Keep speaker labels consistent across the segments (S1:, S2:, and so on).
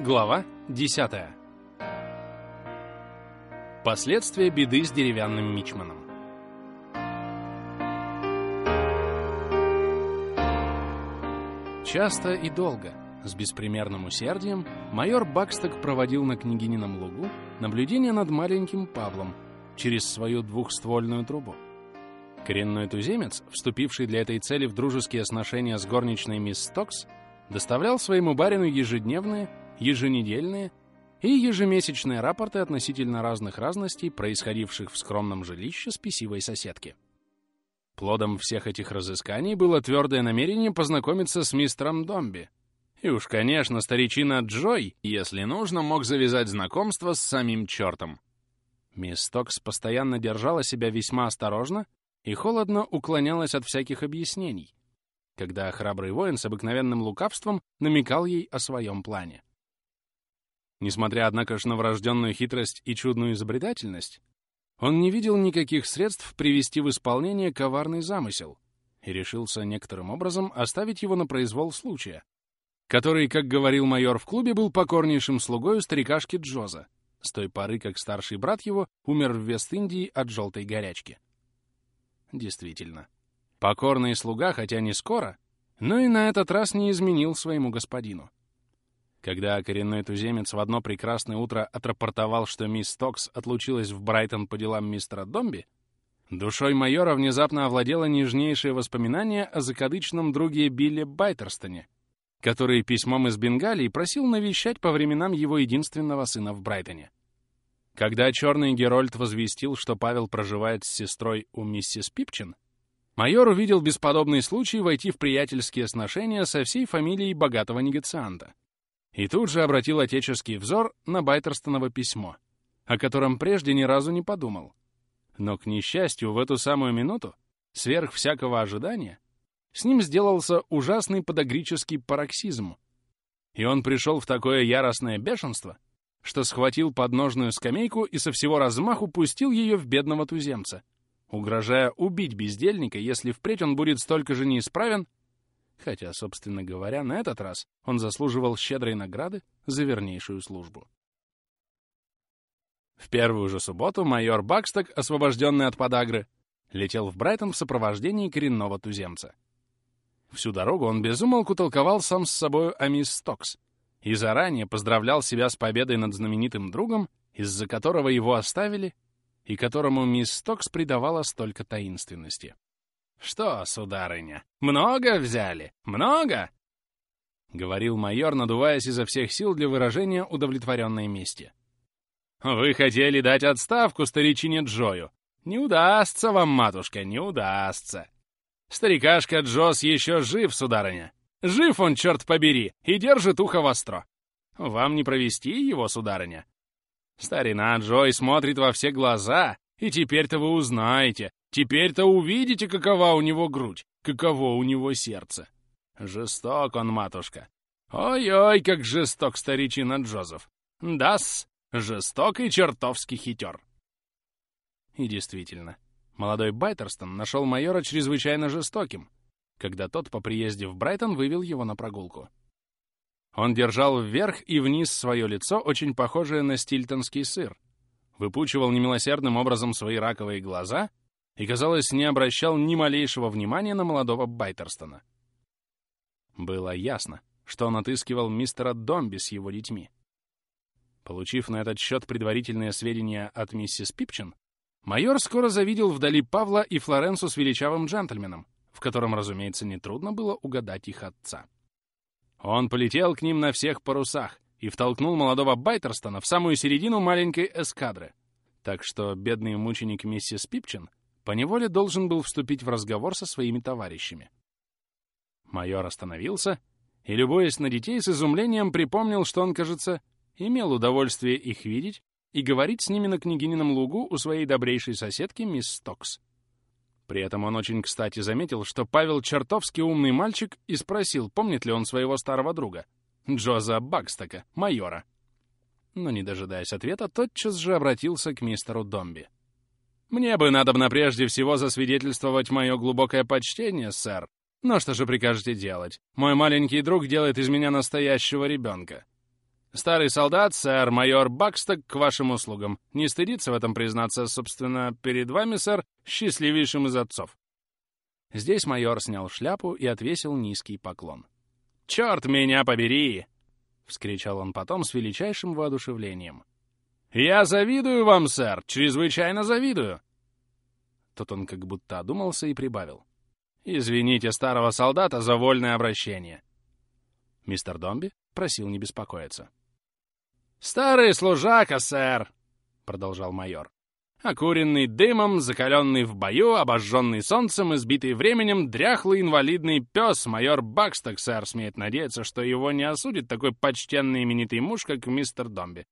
S1: Глава 10. Последствия беды с деревянным мичманом. Часто и долго, с беспримерным усердием, майор Баксток проводил на княгинином лугу наблюдение над маленьким Павлом через свою двухствольную трубу. Коренной туземец, вступивший для этой цели в дружеские сношения с горничной мисс Стокс, доставлял своему барину ежедневные, еженедельные и ежемесячные рапорты относительно разных разностей, происходивших в скромном жилище спесивой соседки. Плодом всех этих разысканий было твердое намерение познакомиться с мистером Домби. И уж, конечно, старичина Джой, если нужно, мог завязать знакомство с самим чертом. Мисс Токс постоянно держала себя весьма осторожно и холодно уклонялась от всяких объяснений, когда храбрый воин с обыкновенным лукавством намекал ей о своем плане. Несмотря, однако же, на врожденную хитрость и чудную изобретательность, он не видел никаких средств привести в исполнение коварный замысел и решился некоторым образом оставить его на произвол случая, который, как говорил майор в клубе, был покорнейшим слугой у старикашки Джоза, с той поры, как старший брат его умер в Вест-Индии от желтой горячки. Действительно, покорный слуга, хотя не скоро, но и на этот раз не изменил своему господину. Когда коренной туземец в одно прекрасное утро отрапортовал, что мисс Токс отлучилась в Брайтон по делам мистера Домби, душой майора внезапно овладело нежнейшее воспоминание о закадычном друге Билли Байтерстоне, который письмом из Бенгалии просил навещать по временам его единственного сына в Брайтоне. Когда черный Герольд возвестил, что Павел проживает с сестрой у миссис Пипчин, майор увидел бесподобный случай войти в приятельские сношения со всей фамилией богатого негацианта. И тут же обратил отеческий взор на Байтерстоново письмо, о котором прежде ни разу не подумал. Но, к несчастью, в эту самую минуту, сверх всякого ожидания, с ним сделался ужасный подогрический пароксизм, и он пришел в такое яростное бешенство, что схватил подножную скамейку и со всего размаху пустил ее в бедного туземца, угрожая убить бездельника, если впредь он будет столько же неисправен, хотя, собственно говоря, на этот раз он заслуживал щедрой награды за вернейшую службу. В первую же субботу майор Баксток, освобожденный от подагры, летел в Брайтон в сопровождении коренного туземца. Всю дорогу он безумолку толковал сам с собою о мисс Стокс и заранее поздравлял себя с победой над знаменитым другом, из-за которого его оставили и которому мисс Стокс придавала столько таинственности. «Что, сударыня, много взяли? Много?» — говорил майор, надуваясь изо всех сил для выражения удовлетворенной мести. «Вы хотели дать отставку старичине Джою. Не удастся вам, матушка, не удастся. Старикашка Джос еще жив, сударыня. Жив он, черт побери, и держит ухо востро. Вам не провести его, сударыня? Старина Джой смотрит во все глаза, и теперь-то вы узнаете, Теперь-то увидите, какова у него грудь, каково у него сердце. Жесток он, матушка. Ой-ой, как жесток старичина Джозеф. Да-с, жесток и чертовски хитер. И действительно, молодой Байтерстон нашел майора чрезвычайно жестоким, когда тот по приезде в Брайтон вывел его на прогулку. Он держал вверх и вниз свое лицо, очень похожее на стильтонский сыр, выпучивал немилосердным образом свои раковые глаза — и, казалось, не обращал ни малейшего внимания на молодого Байтерстона. Было ясно, что он отыскивал мистера Домби с его детьми. Получив на этот счет предварительные сведения от миссис Пипчин, майор скоро завидел вдали Павла и Флоренсу с величавым джентльменом, в котором, разумеется, нетрудно было угадать их отца. Он полетел к ним на всех парусах и втолкнул молодого Байтерстона в самую середину маленькой эскадры, так что бедный мученик миссис Пипчин поневоле должен был вступить в разговор со своими товарищами. Майор остановился и, любуясь на детей, с изумлением припомнил, что он, кажется, имел удовольствие их видеть и говорить с ними на княгинином лугу у своей добрейшей соседки мисс Стокс. При этом он очень кстати заметил, что Павел чертовски умный мальчик и спросил, помнит ли он своего старого друга, Джоза Багстока, майора. Но, не дожидаясь ответа, тотчас же обратился к мистеру Домби. Мне бы надобно прежде всего засвидетельствовать мое глубокое почтение, сэр. Но что же прикажете делать? Мой маленький друг делает из меня настоящего ребенка. Старый солдат, сэр, майор Баксток, к вашим услугам. Не стыдится в этом признаться, собственно, перед вами, сэр, счастливейшим из отцов». Здесь майор снял шляпу и отвесил низкий поклон. «Черт меня побери!» — вскричал он потом с величайшим воодушевлением. «Я завидую вам, сэр, чрезвычайно завидую!» Тут он как будто одумался и прибавил. «Извините старого солдата за вольное обращение». Мистер Домби просил не беспокоиться. «Старый служака, сэр!» — продолжал майор. Окуренный дымом, закаленный в бою, обожженный солнцем, избитый временем, дряхлый инвалидный пес, майор Баксток, сэр, смеет надеяться, что его не осудит такой почтенный именитый муж, как мистер Домби.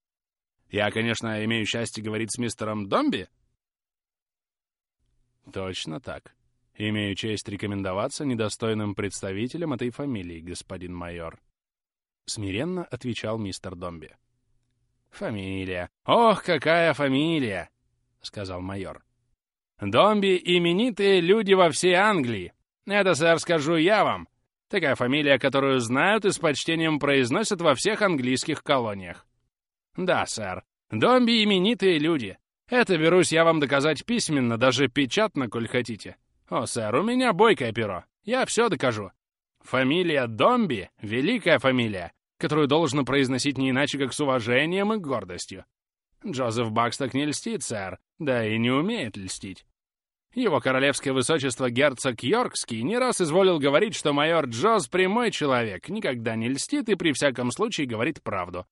S1: Я, конечно, имею счастье говорить с мистером Домби? Точно так. Имею честь рекомендоваться недостойным представителем этой фамилии, господин майор. Смиренно отвечал мистер Домби. Фамилия. Ох, какая фамилия! сказал майор. «Домби — именитые люди во всей Англии. Это, сэр, скажу я вам. Такая фамилия, которую знают и с почтением произносят во всех английских колониях. Да, сэр, Домби — именитые люди. Это берусь я вам доказать письменно, даже печатно, коль хотите. О, сэр, у меня бойкое перо. Я все докажу. Фамилия Домби — великая фамилия, которую должно произносить не иначе, как с уважением и гордостью. Джозеф Баксток не льстит, сэр, да и не умеет льстить. Его королевское высочество герцог Йоркский не раз изволил говорить, что майор Джоз прямой человек, никогда не льстит и при всяком случае говорит правду.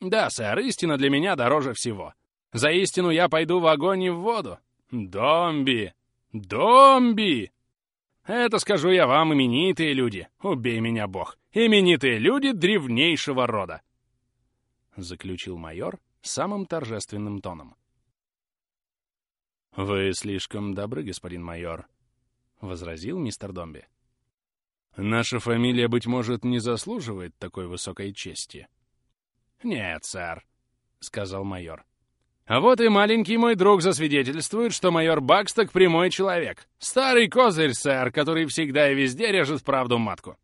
S1: Да, сэр, истина для меня дороже всего. За истину я пойду в огонь и в воду. Домби! Домби! Это скажу я вам, именитые люди. Убей меня, бог. Именитые люди древнейшего рода. Заключил майор самым торжественным тоном. «Вы слишком добры, господин майор», — возразил мистер Домби. «Наша фамилия, быть может, не заслуживает такой высокой чести». «Нет, сэр», — сказал майор. «А вот и маленький мой друг засвидетельствует, что майор Баксток — прямой человек. Старый козырь, сэр, который всегда и везде режет правду матку».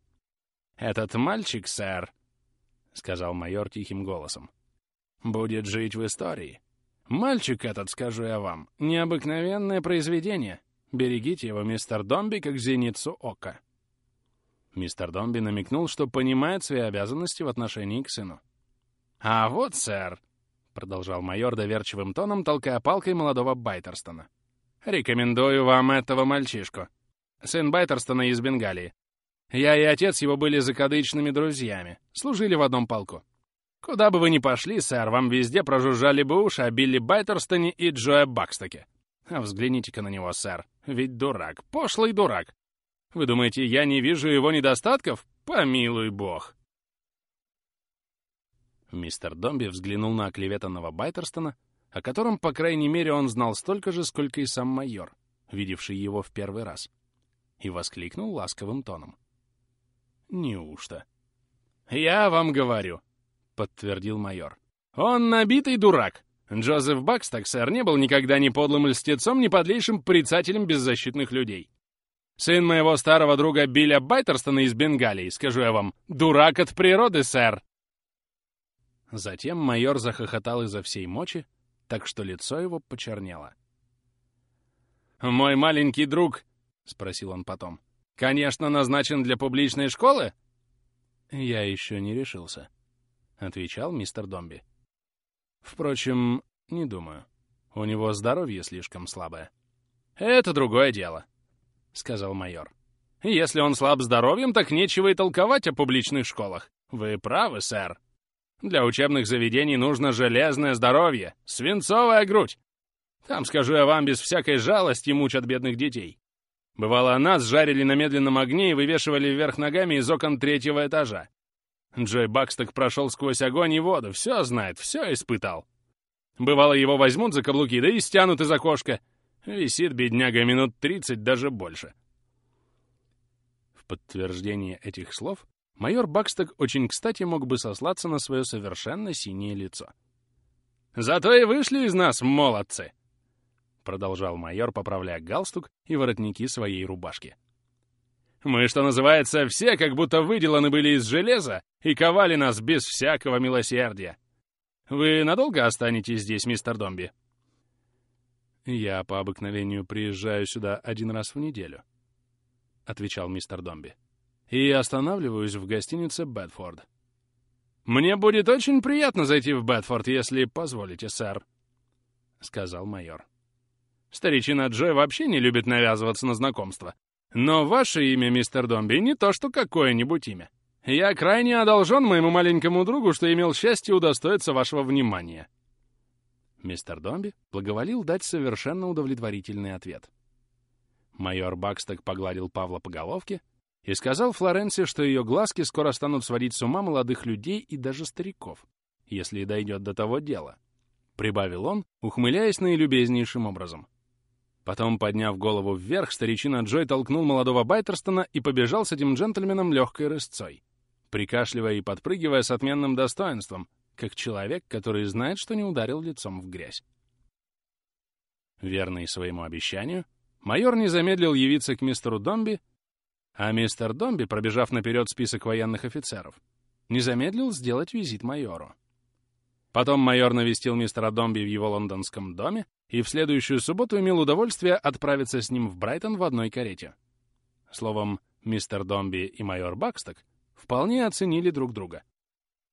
S1: «Этот мальчик, сэр», — сказал майор тихим голосом, — «будет жить в истории. Мальчик этот, скажу я вам, необыкновенное произведение. Берегите его, мистер Домби, как зеницу ока. Мистер Домби намекнул, что понимает свои обязанности в отношении к сыну. «А вот, сэр», — продолжал майор доверчивым тоном, толкая палкой молодого Байтерстона. «Рекомендую вам этого мальчишку. Сын Байтерстона из Бенгалии. Я и отец его были закадычными друзьями, служили в одном полку. Куда бы вы ни пошли, сэр, вам везде прожужжали бы уши о Билли Байтерстоне и Джоэ Бакстоке. А взгляните-ка на него, сэр. Ведь дурак, пошлый дурак. Вы думаете, я не вижу его недостатков? Помилуй бог. Мистер Домби взглянул на оклеветанного Байтерстона, о котором, по крайней мере, он знал столько же, сколько и сам майор, видевший его в первый раз, и воскликнул ласковым тоном. «Неужто?» «Я вам говорю, — подтвердил майор. «Он набитый дурак. Джозеф Баксток, сэр, не был никогда ни подлым льстецом, ни подлейшим порицателем беззащитных людей. Сын моего старого друга Билля Байтерстона из Бенгалии, скажу я вам, дурак от природы, сэр!» Затем майор захохотал изо всей мочи, так что лицо его почернело. «Мой маленький друг», — спросил он потом, — «конечно, назначен для публичной школы?» Я еще не решился. — отвечал мистер Домби. «Впрочем, не думаю. У него здоровье слишком слабое». «Это другое дело», — сказал майор. «Если он слаб здоровьем, так нечего и толковать о публичных школах. Вы правы, сэр. Для учебных заведений нужно железное здоровье, свинцовая грудь. Там, скажу я вам, без всякой жалости мучат бедных детей. Бывало, нас жарили на медленном огне и вывешивали вверх ногами из окон третьего этажа. Джой Баксток прошел сквозь огонь и воду, все знает, все испытал. Бывало, его возьмут за каблуки, да и стянут из окошка. Висит бедняга минут тридцать, даже больше. В подтверждение этих слов майор Баксток очень кстати мог бы сослаться на свое совершенно синее лицо. «Зато и вышли из нас молодцы!» Продолжал майор, поправляя галстук и воротники своей рубашки. Мы, что называется, все как будто выделаны были из железа и ковали нас без всякого милосердия. Вы надолго останетесь здесь, мистер Домби?» «Я по обыкновению приезжаю сюда один раз в неделю», — отвечал мистер Домби. «И останавливаюсь в гостинице «Бэдфорд». «Мне будет очень приятно зайти в Бэдфорд, если позволите, сэр», — сказал майор. «Старичина Джой вообще не любит навязываться на знакомство. Но ваше имя, мистер Домби, не то что какое-нибудь имя. Я крайне одолжен моему маленькому другу, что имел счастье удостоиться вашего внимания». Мистер Домби благоволил дать совершенно удовлетворительный ответ. Майор Баксток погладил Павла по головке и сказал Флоренции, что ее глазки скоро станут сводить с ума молодых людей и даже стариков, если и дойдет до того дела. Прибавил он, ухмыляясь наилюбезнейшим образом. Потом, подняв голову вверх, старичина Джой толкнул молодого Байтерстона и побежал с этим джентльменом легкой рысцой, прикашливая и подпрыгивая с отменным достоинством, как человек, который знает, что не ударил лицом в грязь. Верный своему обещанию, майор не замедлил явиться к мистеру Домби, а мистер Домби, пробежав наперед список военных офицеров, не замедлил сделать визит майору. Потом майор навестил мистера Домби в его лондонском доме и в следующую субботу имел удовольствие отправиться с ним в Брайтон в одной карете. Словом, мистер Домби и майор Баксток вполне оценили друг друга.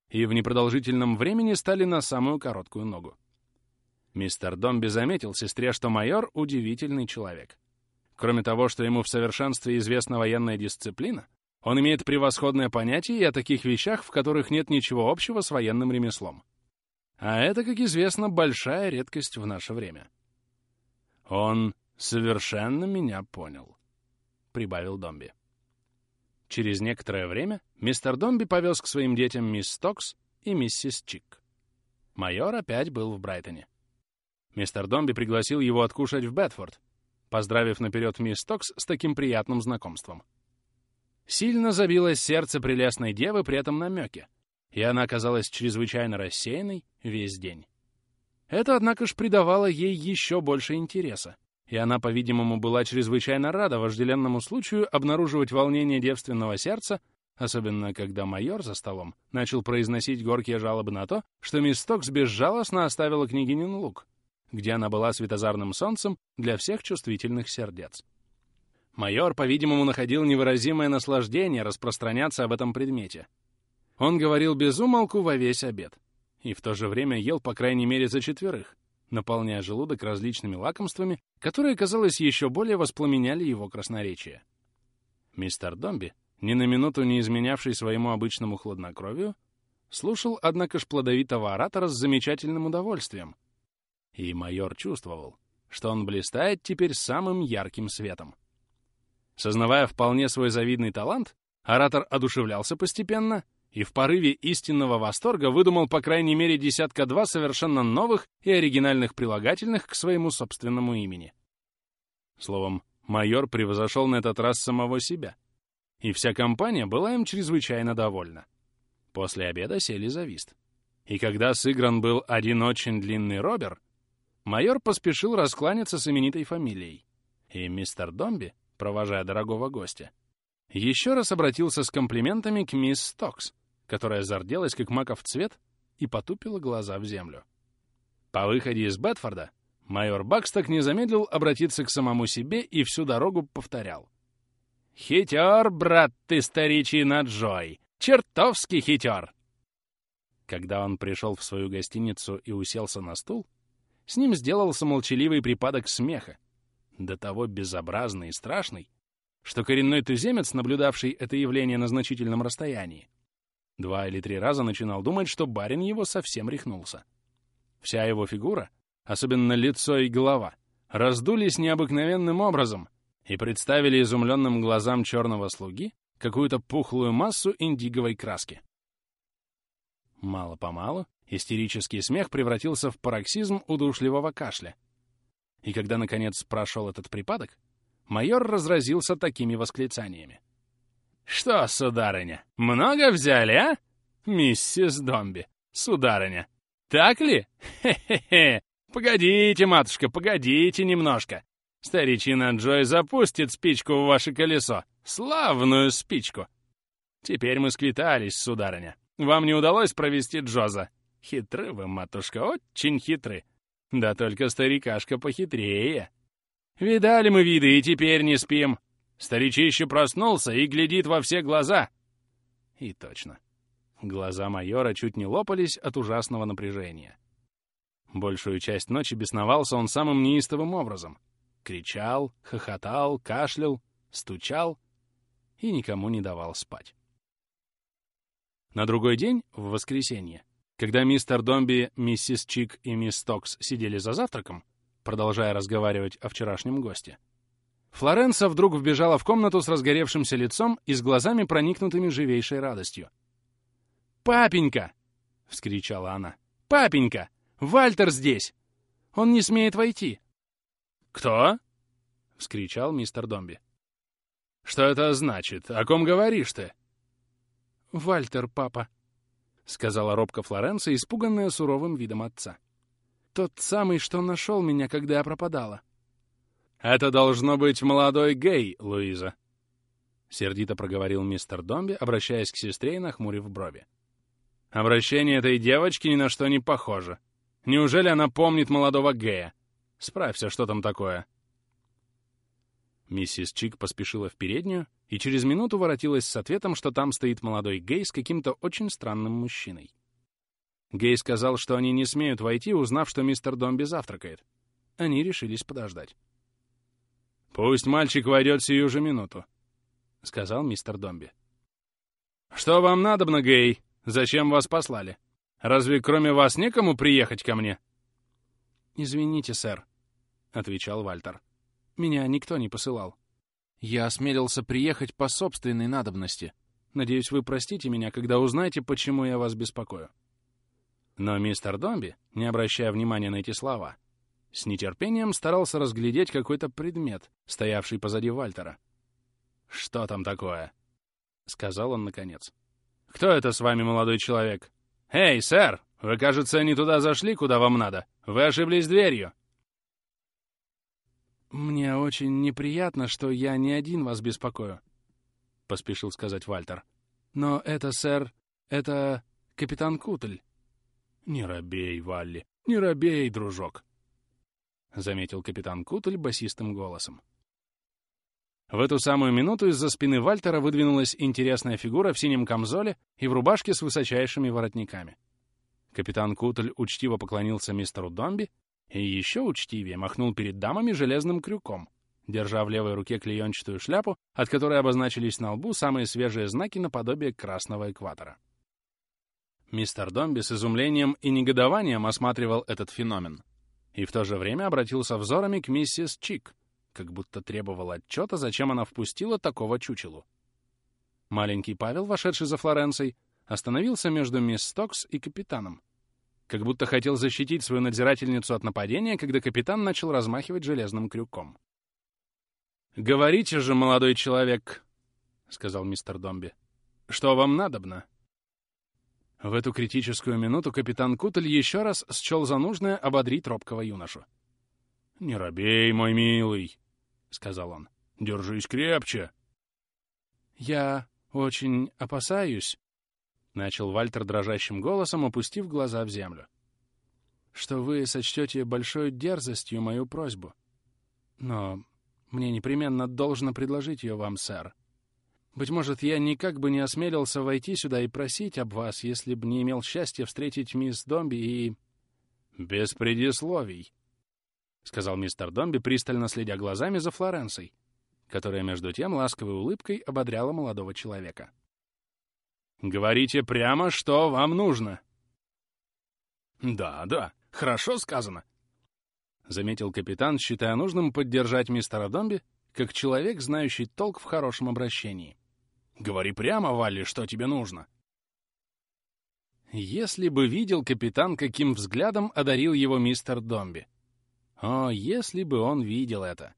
S1: И в непродолжительном времени стали на самую короткую ногу. Мистер Домби заметил сестре, что майор — удивительный человек. Кроме того, что ему в совершенстве известна военная дисциплина, он имеет превосходное понятие и о таких вещах, в которых нет ничего общего с военным ремеслом. А это, как известно, большая редкость в наше время. Он совершенно меня понял, — прибавил Домби. Через некоторое время мистер Домби повез к своим детям мисс Стокс и миссис Чик. Майор опять был в Брайтоне. Мистер Домби пригласил его откушать в Бетфорд, поздравив наперед мисс Стокс с таким приятным знакомством. Сильно забилось сердце прелестной девы при этом намеке, и она оказалась чрезвычайно рассеянной весь день. Это, однако ж, придавало ей еще больше интереса, и она, по-видимому, была чрезвычайно рада вожделенному случаю обнаруживать волнение девственного сердца, особенно когда майор за столом начал произносить горькие жалобы на то, что мисс Стокс безжалостно оставила княгинин лук, где она была светозарным солнцем для всех чувствительных сердец. Майор, по-видимому, находил невыразимое наслаждение распространяться об этом предмете — он говорил без умолку во весь обед. И в то же время ел, по крайней мере, за четверых, наполняя желудок различными лакомствами, которые, казалось, еще более воспламеняли его красноречие. Мистер Домби, ни на минуту не изменявший своему обычному хладнокровию, слушал, однако ж, плодовитого оратора с замечательным удовольствием. И майор чувствовал, что он блистает теперь самым ярким светом. Сознавая вполне свой завидный талант, оратор одушевлялся постепенно — и в порыве истинного восторга выдумал по крайней мере десятка-два совершенно новых и оригинальных прилагательных к своему собственному имени. Словом, майор превзошел на этот раз самого себя, и вся компания была им чрезвычайно довольна. После обеда сели за вист. И когда сыгран был один очень длинный робер, майор поспешил раскланяться с именитой фамилией, и мистер Домби, провожая дорогого гостя, еще раз обратился с комплиментами к мисс Стокс, которая зарделась, как маков цвет, и потупила глаза в землю. По выходе из Бетфорда майор Баксток не замедлил обратиться к самому себе и всю дорогу повторял. «Хитер, брат ты, старичина Джой! Чертовски хитер!» Когда он пришел в свою гостиницу и уселся на стул, с ним сделался молчаливый припадок смеха, до того безобразный и страшный, что коренной туземец, наблюдавший это явление на значительном расстоянии, Два или три раза начинал думать, что барин его совсем рехнулся. Вся его фигура, особенно лицо и голова, раздулись необыкновенным образом и представили изумленным глазам черного слуги какую-то пухлую массу индиговой краски. Мало-помалу истерический смех превратился в пароксизм удушливого кашля. И когда, наконец, прошел этот припадок, майор разразился такими восклицаниями. «Что, сударыня, много взяли, а? Миссис Домби, сударыня, так ли? Хе-хе-хе! Погодите, матушка, погодите немножко. Старичина Джой запустит спичку в ваше колесо, Славную спичку! Теперь мы сквитались, сударыня. Вам не удалось провести Джоза. Хитры вы, матушка, очень хитры. Да только старикашка похитрее. Видали мы виды, и теперь не спим. Старичище проснулся и глядит во все глаза. И точно. Глаза майора чуть не лопались от ужасного напряжения. Большую часть ночи бесновался он самым неистовым образом. Кричал, хохотал, кашлял, стучал и никому не давал спать. На другой день, в воскресенье, когда мистер Домби, миссис Чик и мисс Токс сидели за завтраком, продолжая разговаривать о вчерашнем госте, Флоренса вдруг вбежала в комнату с разгоревшимся лицом и с глазами, проникнутыми живейшей радостью. «Папенька!» — вскричала она. «Папенька! Вальтер здесь! Он не смеет войти!» «Кто?» — вскричал мистер Домби. «Что это значит? О ком говоришь ты?» «Вальтер, папа», — сказала робко Флоренция, испуганная суровым видом отца. «Тот самый, что нашел меня, когда я пропадала». «Это должно быть молодой гей, Луиза», — сердито проговорил мистер Домби, обращаясь к сестре и нахмурив брови. «Обращение этой девочки ни на что не похоже. Неужели она помнит молодого гея? Справься, что там такое». Миссис Чик поспешила в переднюю и через минуту воротилась с ответом, что там стоит молодой гей с каким-то очень странным мужчиной. Гей сказал, что они не смеют войти, узнав, что мистер Домби завтракает. Они решились подождать. «Пусть мальчик войдет сию же минуту», — сказал мистер Домби. «Что вам надобно, Гей? Зачем вас послали? Разве кроме вас некому приехать ко мне?» «Извините, сэр», — отвечал Вальтер. Меня никто не посылал. Я осмелился приехать по собственной надобности. Надеюсь, вы простите меня, когда узнаете, почему я вас беспокою». Но мистер Домби, не обращая внимания на эти слова, с нетерпением старался разглядеть какой-то предмет, стоявший позади Вальтера. «Что там такое?» — сказал он наконец. «Кто это с вами, молодой человек? Эй, сэр, вы, кажется, не туда зашли, куда вам надо. Вы ошиблись дверью». «Мне очень неприятно, что я не один вас беспокою», — поспешил сказать Вальтер. «Но это, сэр, это капитан Кутль». «Не робей, Валли, не робей, дружок», — заметил капитан Кутль басистым голосом. В эту самую минуту из-за спины Вальтера выдвинулась интересная фигура в синем камзоле и в рубашке с высочайшими воротниками. Капитан Кутль учтиво поклонился мистеру Домби и еще учтивее махнул перед дамами железным крюком, держа в левой руке клеенчатую шляпу, от которой обозначились на лбу самые свежие знаки наподобие красного экватора. Мистер Домби с изумлением и негодованием осматривал этот феномен и в то же время обратился взорами к миссис Чик, как будто требовал отчета, зачем она впустила такого чучелу. Маленький Павел, вошедший за Флоренцией, остановился между мисс Стокс и капитаном, как будто хотел защитить свою надзирательницу от нападения, когда капитан начал размахивать железным крюком. «Говорите же, молодой человек», — сказал мистер Домби, — «что вам надобно?» В эту критическую минуту капитан Кутль еще раз счел за нужное ободрить робкого юношу. «Не робей, мой милый», — сказал он. «Держись крепче». «Я очень опасаюсь», — начал Вальтер дрожащим голосом, опустив глаза в землю. «Что вы сочтете большой дерзостью мою просьбу. Но мне непременно должно предложить ее вам, сэр. Быть может, я никак бы не осмелился войти сюда и просить об вас, если бы не имел счастья встретить мисс Домби и...» «Без предисловий», — сказал мистер Домби, пристально следя глазами за Флоренцией, которая, между тем, ласковой улыбкой ободряла молодого человека. Говорите прямо, что вам нужно. Да, да, хорошо сказано. Заметил капитан, считая нужным поддержать мистера Домби, как человек, знающий толк в хорошем обращении. Говори прямо, Валли, что тебе нужно. Если бы видел капитан, каким взглядом одарил его мистер Домби. О, если бы он видел это.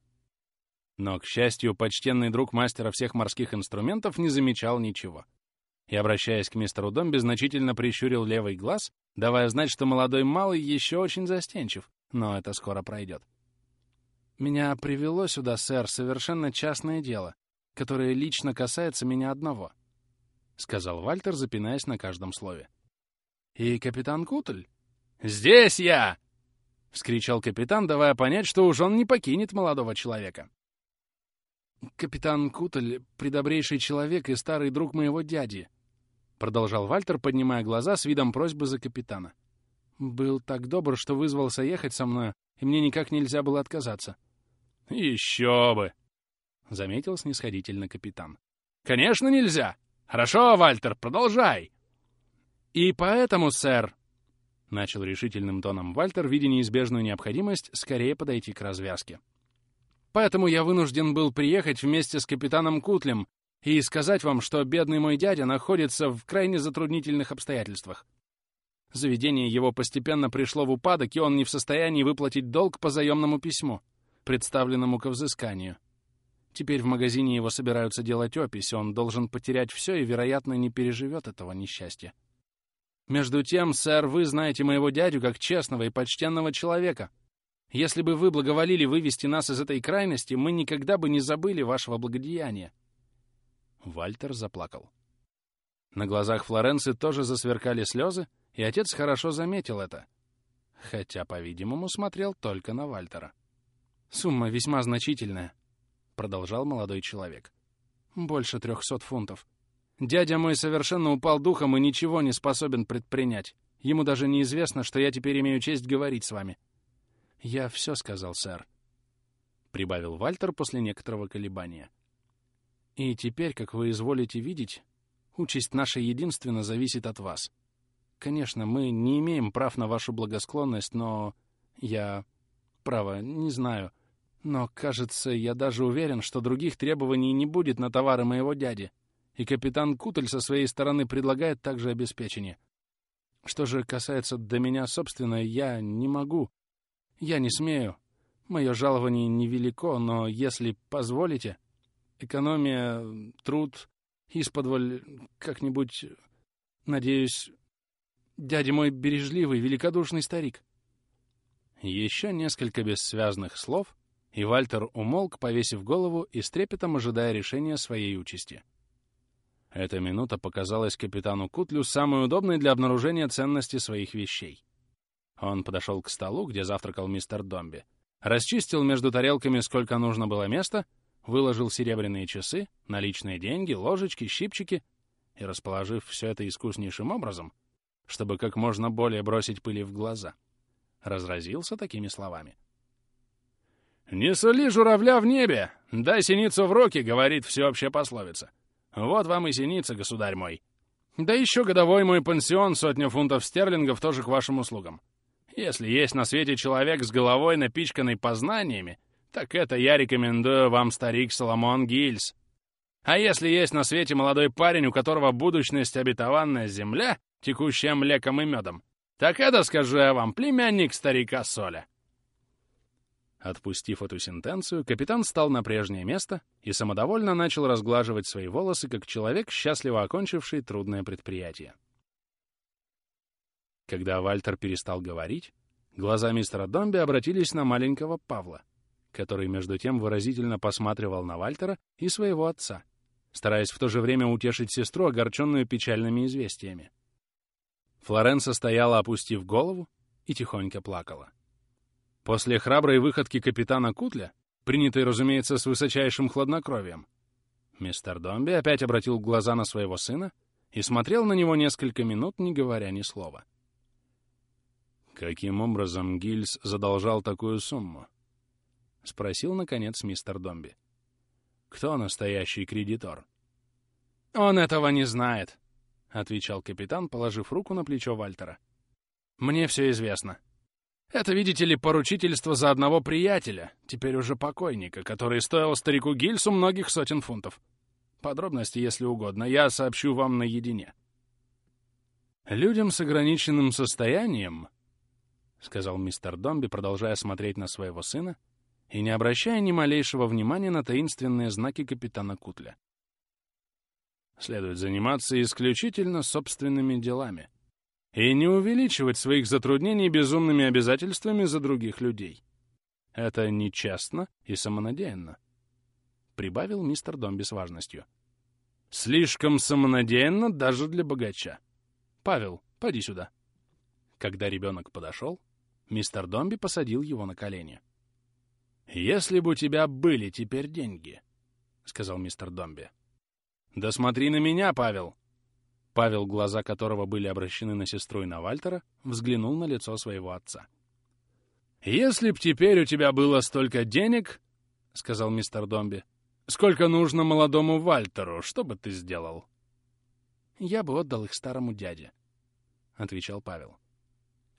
S1: Но, к счастью, почтенный друг мастера всех морских инструментов не замечал ничего и, обращаясь к мистеру Домби, значительно прищурил левый глаз, давая знать, что молодой малый еще очень застенчив, но это скоро пройдет. «Меня привело сюда, сэр, совершенно частное дело», которое лично касается меня одного», — сказал Вальтер, запинаясь на каждом слове. «И капитан Кутль?» «Здесь я!» — вскричал капитан, давая понять, что уж он не покинет молодого человека. «Капитан Кутль — предобрейший человек и старый друг моего дяди», — продолжал Вальтер, поднимая глаза с видом просьбы за капитана. «Был так добр, что вызвался ехать со мной, и мне никак нельзя было отказаться».
S2: «Еще бы!» — заметил снисходительно капитан. «Конечно нельзя! Хорошо, Вальтер, продолжай!»
S1: «И поэтому, сэр...» — начал решительным тоном Вальтер, видя неизбежную необходимость скорее подойти к развязке. «Поэтому я вынужден был приехать вместе с капитаном Кутлем и сказать вам, что бедный мой дядя находится в крайне затруднительных обстоятельствах. Заведение его постепенно пришло в упадок, и он не в состоянии выплатить долг по заемному письму, представленному ко взысканию. Теперь в магазине его собираются делать опись, он должен потерять все и, вероятно, не переживет этого несчастья. Между тем, сэр, вы знаете моего дядю как честного и почтенного человека. Если бы вы благоволили вывести нас из этой крайности, мы никогда бы не забыли вашего благодеяния. Вальтер заплакал. На глазах Флоренции тоже засверкали слезы, и отец хорошо заметил это, хотя, по-видимому, смотрел только на Вальтера. Сумма весьма значительная, — продолжал молодой человек. «Больше трехсот фунтов. Дядя мой совершенно упал духом и ничего не способен предпринять. Ему даже неизвестно, что я теперь имею честь говорить с вами». «Я все сказал, сэр», — прибавил Вальтер после некоторого колебания. «И теперь, как вы изволите видеть, участь наша единственно зависит от вас. Конечно, мы не имеем прав на вашу благосклонность, но я... Право, не знаю». Но, кажется, я даже уверен, что других требований не будет на товары моего дяди, и капитан Кутель со своей стороны предлагает также обеспечение. Что же касается до меня собственно, я не могу. Я не смею. Мое жалование невелико, но если позволите, экономия, труд, исподволь как-нибудь, надеюсь, дядя мой бережливый, великодушный старик. Еще несколько бессвязных слов — и Вальтер умолк, повесив голову и с трепетом ожидая решения своей участи. Эта минута показалась капитану Кутлю самой удобной для обнаружения ценности своих вещей. Он подошел к столу, где завтракал мистер Домби, расчистил между тарелками сколько нужно было места, выложил серебряные часы, наличные деньги, ложечки, щипчики и, расположив все это искуснейшим образом, чтобы как можно более бросить пыли в глаза, разразился такими словами.
S2: «Не сули журавля в небе! Дай синицу в руки!» — говорит всеобщая пословица. «Вот вам и синица, государь мой. Да еще годовой мой пансион, сотня фунтов стерлингов, тоже к вашим услугам. Если есть на свете человек с головой, напичканной познаниями, так это я рекомендую вам старик Соломон Гильс. А если есть на свете молодой парень, у которого будущность обетованная земля, текущая млеком и медом, так это, скажу я вам, племянник старика Соля.
S1: Отпустив эту сентенцию, капитан встал на прежнее место и самодовольно начал разглаживать свои волосы, как человек, счастливо окончивший трудное предприятие. Когда Вальтер перестал говорить, глаза мистера Домби обратились на маленького Павла, который между тем выразительно посматривал на Вальтера и своего отца, стараясь в то же время утешить сестру, огорченную печальными известиями. Флоренса стояла, опустив голову, и тихонько плакала. После храброй выходки капитана Кутля, принятой, разумеется, с высочайшим хладнокровием, мистер Домби опять обратил глаза на своего сына и смотрел на него несколько минут, не говоря ни слова. «Каким образом Гильс задолжал такую сумму?» — спросил, наконец, мистер Домби. «Кто настоящий кредитор?»
S2: «Он этого не знает», — отвечал капитан, положив руку на плечо Вальтера. «Мне все известно. Это, видите ли, поручительство за одного приятеля, теперь уже покойника, который стоил старику Гильсу многих сотен фунтов. Подробности, если угодно, я сообщу вам наедине.
S1: «Людям с ограниченным состоянием», — сказал мистер Домби, продолжая смотреть на своего сына и не обращая ни малейшего внимания на таинственные знаки капитана Кутля. «Следует заниматься исключительно собственными делами и не увеличивать своих затруднений безумными обязательствами за других людей. Это нечестно и самонадеянно. — прибавил мистер Домби с важностью. «Слишком самонадеянно даже для богача. Павел, поди сюда». Когда ребенок подошел, мистер Домби посадил его на колени. «Если бы у тебя были теперь деньги», — сказал мистер Домби. «Да смотри на меня, Павел!» Павел, глаза которого были обращены на сестру и на Вальтера, взглянул на лицо своего отца. «Если б теперь у тебя было столько денег, — сказал мистер Домби, — сколько нужно молодому Вальтеру, что бы ты сделал?» «Я бы отдал их старому дяде», — отвечал Павел.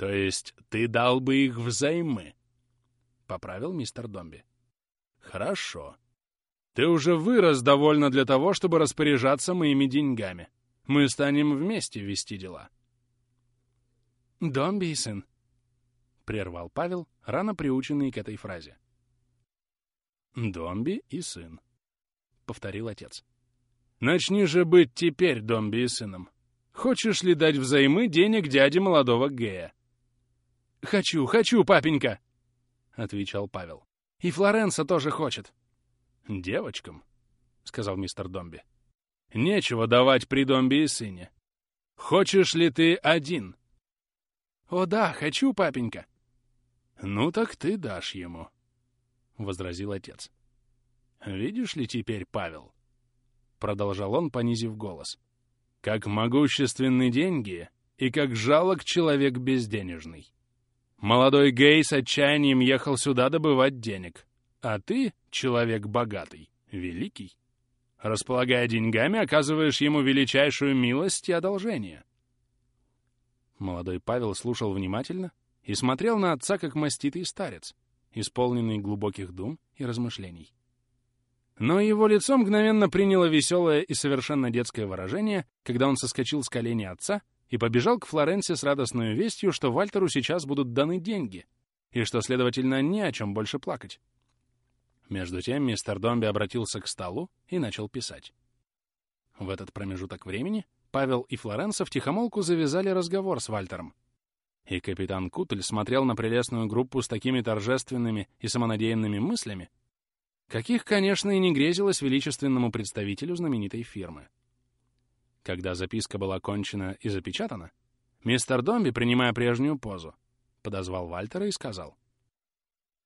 S1: «То есть ты дал бы их взаймы?» — поправил мистер Домби. «Хорошо. Ты уже вырос довольно для того, чтобы распоряжаться моими деньгами. Мы станем вместе вести дела».
S2: «Домби и сын», — прервал Павел, рано приученный к этой фразе.
S1: «Домби и сын», — повторил отец. «Начни же быть теперь Домби и сыном. Хочешь ли дать взаймы денег дяде молодого Гея?»
S2: «Хочу, хочу, папенька!» — отвечал Павел. «И Флоренса тоже хочет».
S1: «Девочкам», — сказал мистер Домби. «Нечего давать при Домби и сыне. Хочешь ли ты один?»
S2: «О да, хочу, папенька».
S1: «Ну так ты дашь ему», — возразил отец. «Видишь ли теперь, Павел?» — продолжал он, понизив голос. «Как могущественны деньги и как жалок человек безденежный. Молодой гей с отчаянием ехал сюда добывать денег, а ты, человек богатый, великий, располагая деньгами, оказываешь ему величайшую милость и одолжение».
S2: Молодой Павел слушал внимательно и смотрел на отца, как маститый старец, исполненный глубоких дум и размышлений. Но его лицо мгновенно приняло веселое и совершенно детское выражение, когда он соскочил с колени отца и побежал к Флоренсе с радостной вестью, что Вальтеру сейчас будут даны деньги, и что, следовательно, не о чем больше плакать. Между тем мистер Домби обратился к столу и начал писать. В этот промежуток времени Павел и Флоренса втихомолку завязали разговор с Вальтером, и капитан Кутль смотрел на прелестную группу с такими торжественными и самонадеянными мыслями, каких, конечно, и не грезилось величественному представителю знаменитой фирмы. Когда записка была кончена и запечатана, мистер Домби, принимая прежнюю позу, подозвал Вальтера и сказал.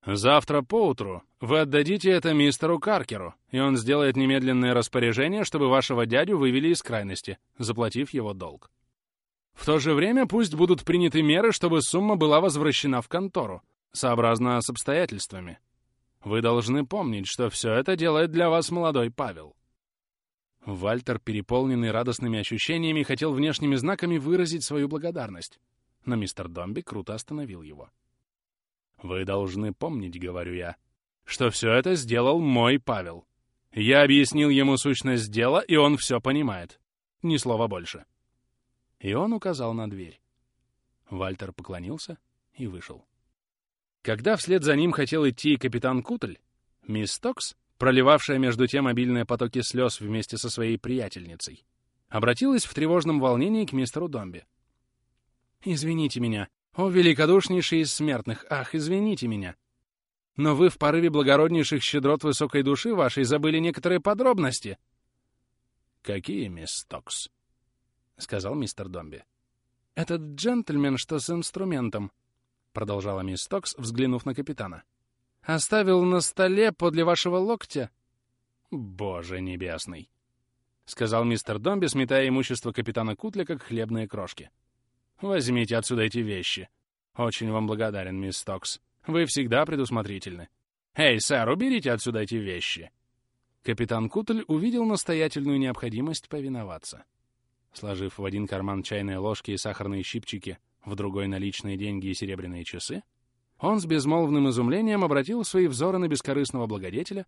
S2: «Завтра поутру вы отдадите это мистеру Каркеру, и он сделает немедленное распоряжение, чтобы вашего дядю вывели из крайности, заплатив его долг. В то же время пусть будут приняты меры, чтобы сумма была возвращена в контору, сообразно с обстоятельствами. Вы должны помнить, что все это делает для вас молодой Павел. Вальтер, переполненный радостными ощущениями, хотел внешними знаками выразить свою благодарность, но мистер Домби круто остановил его. «Вы должны помнить, — говорю я, — что все это сделал мой Павел. Я объяснил ему сущность дела, и он все понимает. Ни слова больше». И он указал на дверь. Вальтер поклонился и вышел. Когда вслед за ним хотел идти капитан Кутль, мисс Токс, проливавшая между тем обильные потоки слез вместе со своей приятельницей, обратилась в тревожном волнении к мистеру Домби. «Извините меня, о великодушнейший из смертных, ах, извините меня! Но вы в порыве благороднейших щедрот высокой души вашей забыли некоторые подробности».
S1: «Какие, мисс Токс?» — сказал мистер Домби.
S2: «Этот джентльмен, что с инструментом», — продолжала мисс Токс, взглянув на капитана, — «оставил на столе подле вашего локтя».
S1: «Боже небесный!» — сказал мистер Домби, сметая имущество капитана Кутля, как хлебные крошки. «Возьмите отсюда эти вещи. Очень вам благодарен, мисс Токс. Вы всегда предусмотрительны. Эй, сэр, уберите отсюда эти вещи!» Капитан Кутль увидел настоятельную необходимость повиноваться. Сложив в один карман чайные ложки и сахарные щипчики, в другой наличные деньги и серебряные часы, он с безмолвным изумлением обратил свои взоры на бескорыстного благодетеля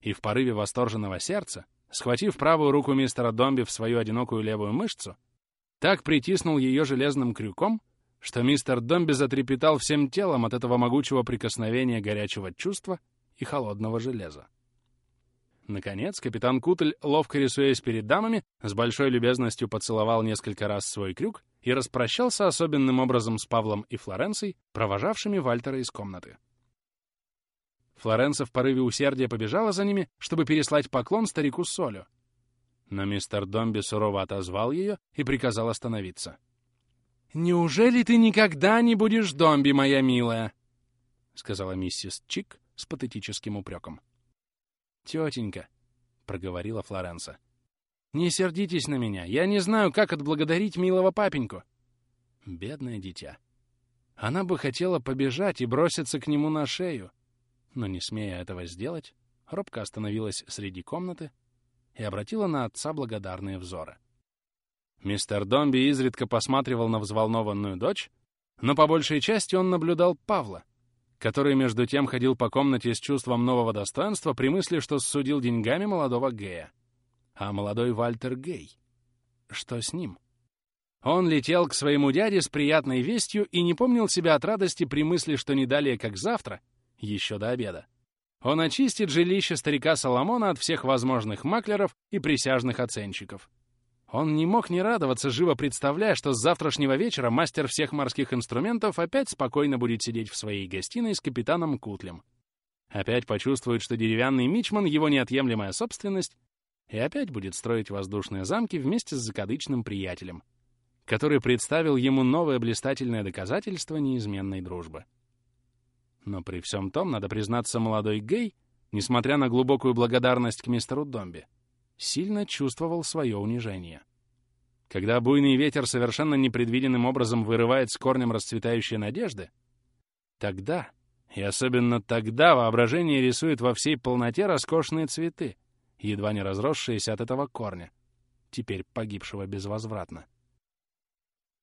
S1: и в порыве восторженного сердца, схватив правую руку мистера Домби в свою одинокую левую мышцу, так притиснул ее железным крюком, что мистер Домби затрепетал всем телом от этого могучего прикосновения горячего чувства и холодного железа. Наконец, капитан Кутль, ловко рисуясь перед дамами, с большой любезностью поцеловал несколько раз свой крюк и распрощался особенным образом с Павлом и Флоренцией, провожавшими Вальтера из комнаты. Флоренса в порыве усердия побежала за ними, чтобы переслать поклон старику Солю. Но мистер Домби сурово отозвал ее и приказал остановиться. «Неужели ты никогда не будешь Домби, моя милая?» — сказала миссис Чик с патетическим упреком. «Тетенька», — проговорила Флоренса, — «не сердитесь на меня. Я не знаю, как отблагодарить милого папеньку». Бедное дитя. Она бы хотела побежать и броситься к нему на шею, но, не смея этого сделать, робко остановилась среди комнаты и обратила на отца благодарные взоры. Мистер Домби изредка посматривал на взволнованную дочь, но по большей части он наблюдал Павла, который между тем ходил по комнате с чувством нового достоинства при мысли, что судил деньгами молодого Гея. А молодой Вальтер Гей? Что с ним? Он летел к своему дяде с приятной вестью и не помнил себя от радости при мысли, что не далее, как завтра, еще до обеда, он очистит жилище старика Соломона от всех возможных маклеров и присяжных оценщиков. Он не мог не радоваться, живо представляя, что с завтрашнего вечера мастер всех морских инструментов опять спокойно будет сидеть в своей гостиной с капитаном Кутлем. Опять почувствует, что деревянный мичман — его неотъемлемая собственность, и опять будет строить воздушные замки вместе с закадычным приятелем, который представил ему новое блистательное доказательство неизменной дружбы. Но при всем том, надо признаться, молодой гей, несмотря на глубокую благодарность к мистеру Домби, сильно чувствовал свое унижение. Когда буйный ветер совершенно непредвиденным образом вырывает с корнем расцветающие надежды, тогда, и особенно тогда, воображение рисует во всей полноте роскошные цветы, едва не разросшиеся от этого корня, теперь погибшего безвозвратно.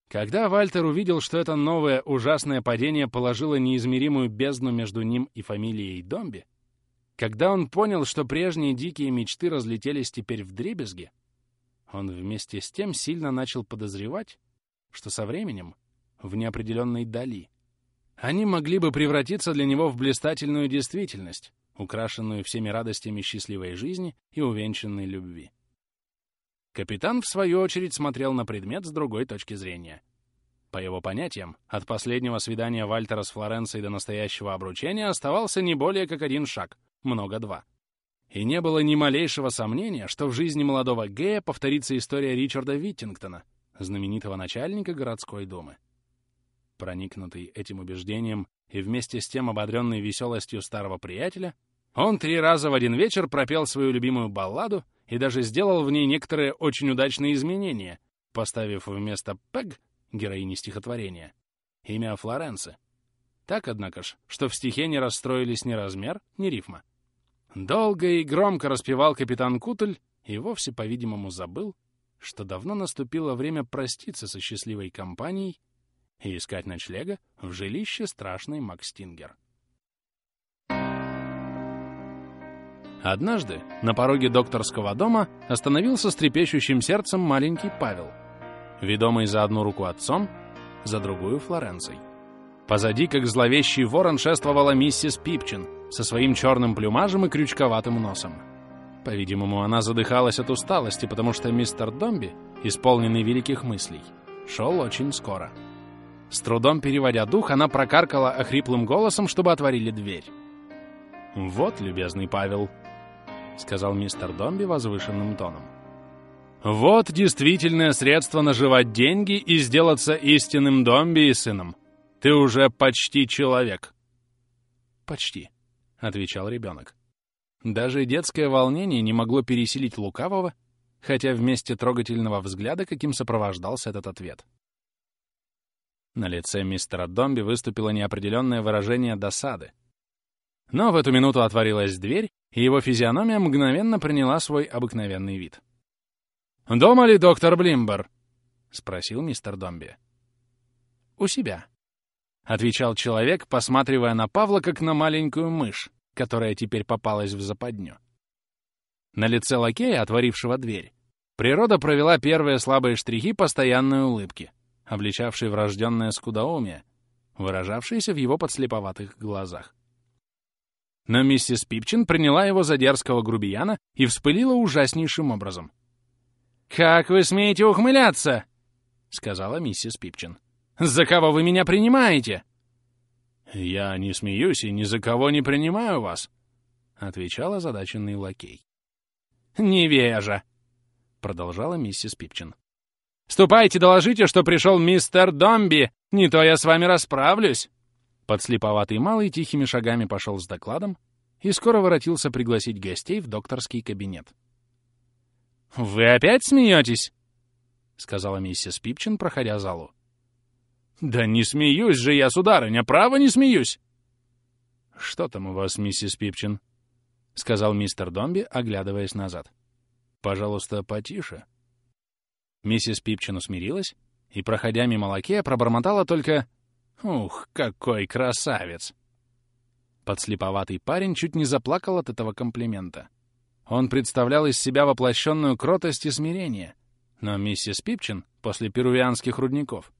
S1: Когда Вальтер увидел, что это новое ужасное падение положило неизмеримую бездну между ним и фамилией Домби, когда он понял, что прежние дикие мечты разлетелись теперь в дребезги, он вместе с тем сильно начал подозревать, что со временем, в неопределенной дали, они могли бы превратиться для него в блистательную действительность, украшенную всеми радостями счастливой жизни и увенчанной любви. Капитан, в свою очередь, смотрел на предмет с другой точки зрения. По его понятиям, от последнего свидания Вальтера с Флоренцией до настоящего обручения оставался не более как один шаг, много два. И не было ни малейшего сомнения, что в жизни молодого Гея повторится история Ричарда Виттингтона, знаменитого начальника городской думы. Проникнутый этим убеждением и вместе с тем ободренный веселостью старого приятеля, он три раза в один вечер пропел свою любимую балладу и даже сделал в ней некоторые очень удачные изменения, поставив вместо «Пэг» героини стихотворения имя Флоренции. Так, однако ж, что в стихе не расстроились ни размер, ни рифма. Долго и громко распевал капитан Кутль и вовсе, по-видимому, забыл, что давно наступило время проститься со счастливой компанией и искать ночлега в жилище страшной Макстингер. Однажды на пороге докторского дома остановился с трепещущим сердцем маленький Павел, ведомый за одну руку отцом, за другую Флоренцией. Позади, как зловещий ворон, шествовала миссис Пипчин со своим черным плюмажем и крючковатым носом. По-видимому, она задыхалась от усталости, потому что мистер Домби, исполненный великих мыслей, шел очень скоро. С трудом переводя дух, она прокаркала охриплым голосом, чтобы отворили дверь. «Вот, любезный Павел», — сказал мистер Домби возвышенным тоном. «Вот действительное средство наживать деньги и сделаться истинным Домби и сыном. Ты уже почти человек». «Почти», — отвечал ребенок. Даже детское волнение не могло пересилить лукавого, хотя вместе трогательного взгляда, каким сопровождался этот ответ. На лице мистера Домби выступило неопределенное выражение досады. Но в эту минуту отворилась дверь, и его физиономия мгновенно приняла свой обыкновенный вид. «Дома ли доктор Блимбер?» — спросил мистер Домби. «У себя», — отвечал человек, посматривая на Павла как на маленькую мышь, которая теперь попалась в западню. На лице лакея, отворившего дверь, природа провела первые слабые штрихи постоянной улыбки, обличавшей врожденное скудоумие, выражавшееся в его подслеповатых глазах. Но миссис Пипчин приняла его за дерзкого грубияна и вспылила ужаснейшим образом. «Как вы смеете ухмыляться?» — сказала миссис Пипчин. «За кого вы меня принимаете?» «Я не смеюсь и ни за кого не принимаю вас», — отвечал озадаченный лакей.
S2: «Невежа!» — продолжала миссис Пипчин. «Ступайте, доложите, что пришел мистер Домби, не то я с вами расправлюсь!» Подслеповатый малый тихими шагами пошел с докладом и скоро воротился пригласить гостей в докторский кабинет. «Вы опять смеетесь?» — сказала миссис Пипчин, проходя залу. «Да не смеюсь же я, сударыня, право не смеюсь!»
S1: «Что там у вас, миссис Пипчин?» — сказал мистер Домби, оглядываясь назад. «Пожалуйста, потише». Миссис Пипчин усмирилась и, проходя мимо лакея, пробормотала только «Ух, какой красавец!» Подслеповатый парень чуть не заплакал от этого комплимента. Он представлял из себя воплощенную кротость и смирение, но миссис Пипчин, после перувианских рудников,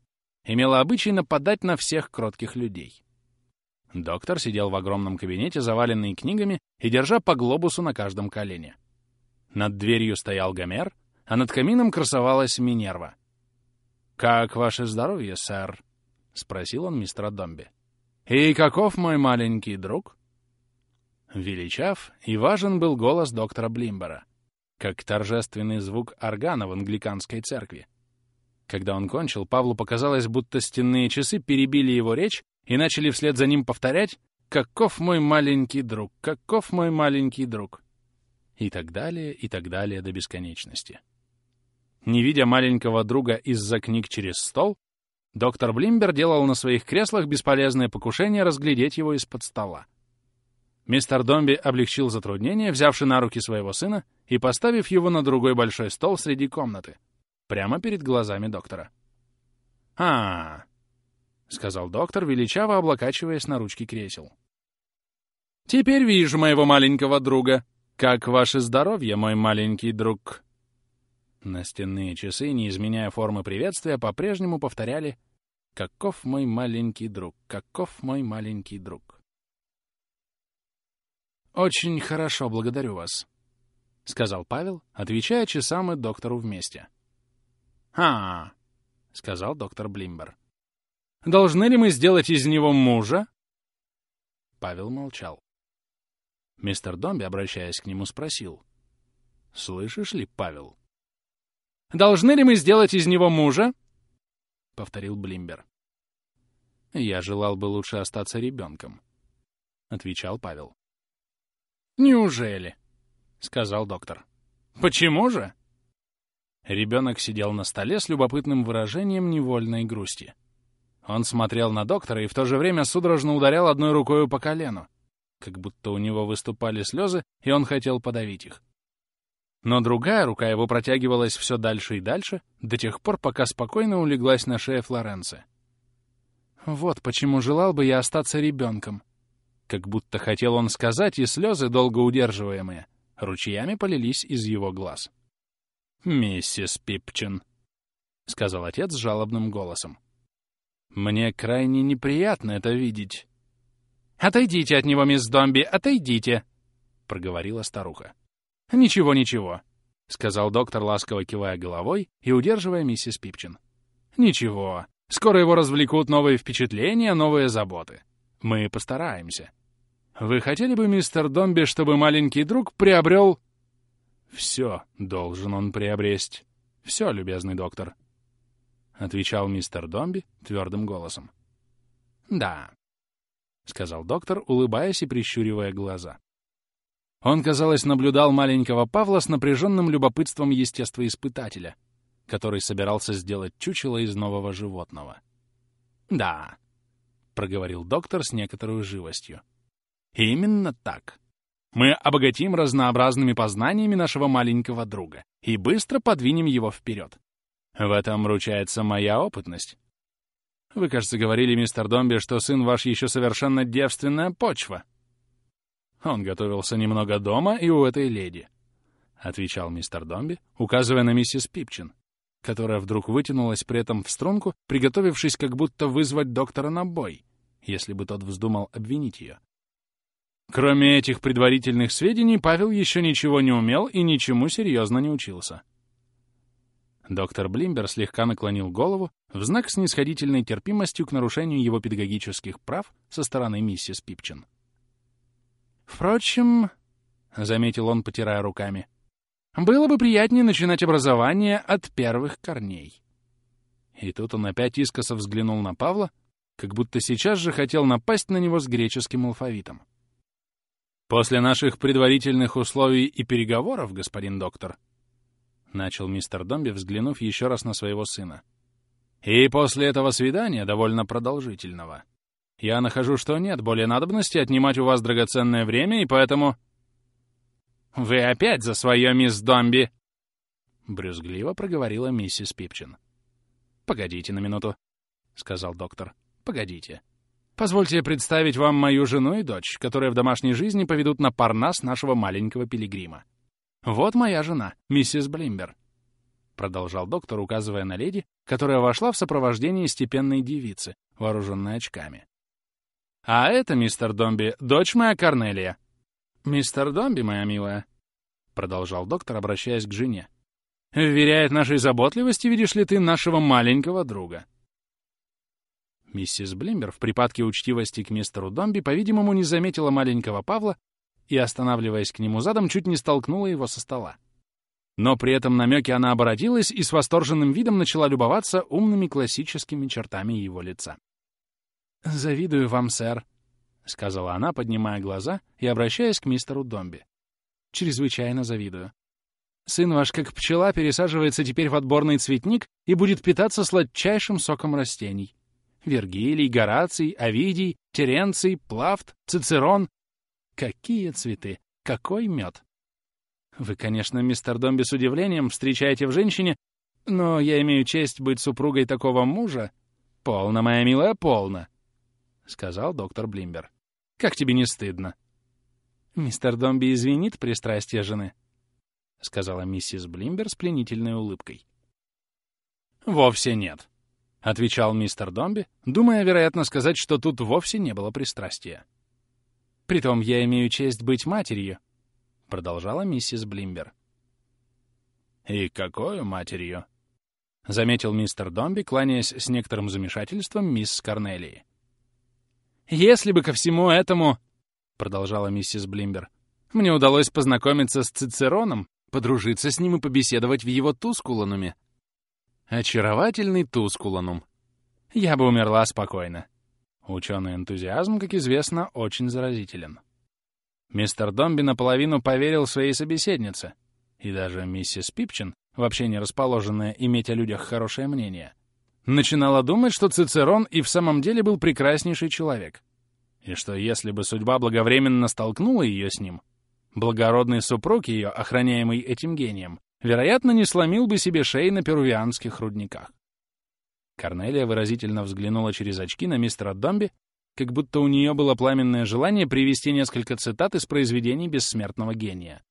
S1: имела обычай нападать на всех кротких людей. Доктор сидел в огромном кабинете, заваленный книгами и держа по глобусу на каждом колене. Над дверью стоял Гомер, а над камином красовалась Минерва. «Как ваше здоровье, сэр?» — спросил он мистера Домби. «И каков мой маленький друг?» Величав и важен был голос доктора Блимбера, как торжественный звук органа в англиканской церкви. Когда он кончил, Павлу показалось, будто стенные часы перебили его речь и начали вслед за ним повторять «Каков мой маленький друг! Каков мой маленький друг!» И так далее, и так далее до бесконечности. Не видя маленького друга из-за книг через стол, доктор Блимбер делал на своих креслах бесполезное покушение разглядеть его из-под стола. Мистер Домби облегчил затруднение, взявши на руки своего сына и поставив его на другой большой стол среди комнаты, прямо перед глазами доктора. а, -а, сказал доктор, величаво облокачиваясь на ручки кресел. «Теперь вижу моего маленького друга. Как ваше здоровье, мой маленький друг?» Настенные часы, не изменяя формы приветствия, по-прежнему повторяли «Каков мой маленький друг? Каков мой маленький друг?» «Очень хорошо, благодарю вас», — сказал Павел, отвечая часам и доктору вместе. «А, -а — сказал доктор Блимбер. Должны ли мы сделать из него мужа?» Павел молчал. Мистер Домби, обращаясь к нему, спросил. «Слышишь ли, Павел?» «Должны ли мы сделать из него мужа?» — повторил Блимбер. «Я желал бы лучше остаться ребенком», — отвечал Павел. «Неужели?» — сказал доктор. «Почему же?» Ребенок сидел на столе с любопытным выражением невольной грусти. Он смотрел на доктора и в то же время судорожно ударял одной рукой по колену, как будто у него выступали слезы, и он хотел подавить их. Но другая рука его протягивалась все дальше и дальше, до тех пор, пока спокойно улеглась на шее Флоренции. «Вот почему желал бы я остаться ребенком», как будто хотел он сказать, и слезы, долго удерживаемые, ручьями полились из его глаз. «Миссис Пипчин», — сказал отец с жалобным голосом. Мне крайне неприятно это видеть. «Отойдите от него, мисс Домби, отойдите!» — проговорила старуха. «Ничего, ничего», — сказал доктор, ласково кивая головой и удерживая миссис Пипчин. «Ничего. Скоро его развлекут новые впечатления, новые заботы. Мы постараемся. Вы хотели бы, мистер Домби, чтобы маленький друг приобрел...» «Все должен он приобресть. Все, любезный доктор», — отвечал мистер Домби твердым голосом. «Да», — сказал доктор, улыбаясь и прищуривая глаза. Он, казалось, наблюдал маленького Павла с напряженным любопытством естествоиспытателя, который собирался сделать чучело из нового животного. «Да», — проговорил доктор с некоторой живостью. «Именно так. Мы обогатим разнообразными познаниями нашего маленького друга и быстро подвинем его вперед. В этом ручается моя опытность. Вы, кажется, говорили, мистер Домби, что сын ваш еще совершенно девственная почва. Он готовился немного дома и у этой леди, — отвечал мистер Домби, указывая на миссис Пипчин, которая вдруг вытянулась при этом в струнку, приготовившись как будто вызвать доктора на бой, если бы тот вздумал обвинить ее. Кроме этих предварительных сведений, Павел еще ничего не умел и ничему серьезно не учился. Доктор Блимбер слегка наклонил голову в знак снисходительной терпимостью к нарушению его педагогических прав со стороны миссис Пипчин. «Впрочем», — заметил он, потирая руками, — «было бы приятнее начинать образование от первых корней». И тут он опять искоса взглянул на Павла, как будто сейчас же хотел напасть на него с греческим алфавитом. «После наших предварительных условий и переговоров, господин доктор», — начал мистер Домби, взглянув еще раз на своего сына. «И после этого свидания, довольно продолжительного, я нахожу, что нет более надобности отнимать у вас драгоценное время, и поэтому...» «Вы опять за свое, мисс Домби!» — брюзгливо проговорила миссис Пипчин. «Погодите на минуту», — сказал доктор. «Погодите. Позвольте представить вам мою жену и дочь, которые в домашней жизни поведут на парнас нашего маленького пилигрима. «Вот моя жена, миссис Блимбер», — продолжал доктор, указывая на леди, которая вошла в сопровождении степенной девицы, вооруженной очками. «А это, мистер Домби, дочь моя Корнелия». «Мистер Домби, моя милая», — продолжал доктор, обращаясь к жене, «вверяет нашей заботливости, видишь ли ты, нашего маленького друга». Миссис Блимбер в припадке учтивости к мистеру Домби, по-видимому, не заметила маленького Павла и, останавливаясь к нему задом, чуть не столкнула его со стола. Но при этом намеке она оборотилась и с восторженным видом начала любоваться умными классическими чертами его лица. «Завидую вам, сэр», — сказала она, поднимая глаза и обращаясь к мистеру Домби. «Чрезвычайно завидую. Сын ваш, как пчела, пересаживается теперь в отборный цветник и будет питаться сладчайшим соком растений. Вергилий, Гораций, Овидий, Теренций, Плафт, Цицерон Какие цветы! Какой мед! Вы, конечно, мистер Домби с удивлением встречаете в женщине, но я имею честь быть супругой такого мужа. Полно, моя милая, полно, — сказал доктор Блимбер. Как тебе не стыдно? Мистер Домби извинит пристрастие жены, — сказала миссис Блимбер с пленительной улыбкой. Вовсе нет, — отвечал мистер Домби, думая, вероятно, сказать, что тут вовсе не было пристрастия. Притом я имею честь быть матерью», — продолжала миссис Блимбер. «И какой матерью?» — заметил мистер Домби, кланяясь с некоторым замешательством мисс Корнелии. «Если бы ко всему этому, — продолжала миссис Блимбер, — мне удалось познакомиться с Цицероном, подружиться с ним и побеседовать в его Тускулануме. Очаровательный Тускуланум. Я бы умерла спокойно. Ученый энтузиазм, как известно, очень заразителен. Мистер Домби наполовину поверил своей собеседнице, и даже миссис Пипчин, вообще не расположенная иметь о людях хорошее мнение, начинала думать, что Цицерон и в самом деле был прекраснейший человек, и что если бы судьба благовременно столкнула ее с ним, благородный супруг ее, охраняемый этим гением, вероятно, не сломил бы себе шеи на перувианских рудниках. Корнелия выразительно взглянула через очки на мистера Домби, как будто у нее было пламенное желание привести несколько цитат из произведений бессмертного гения.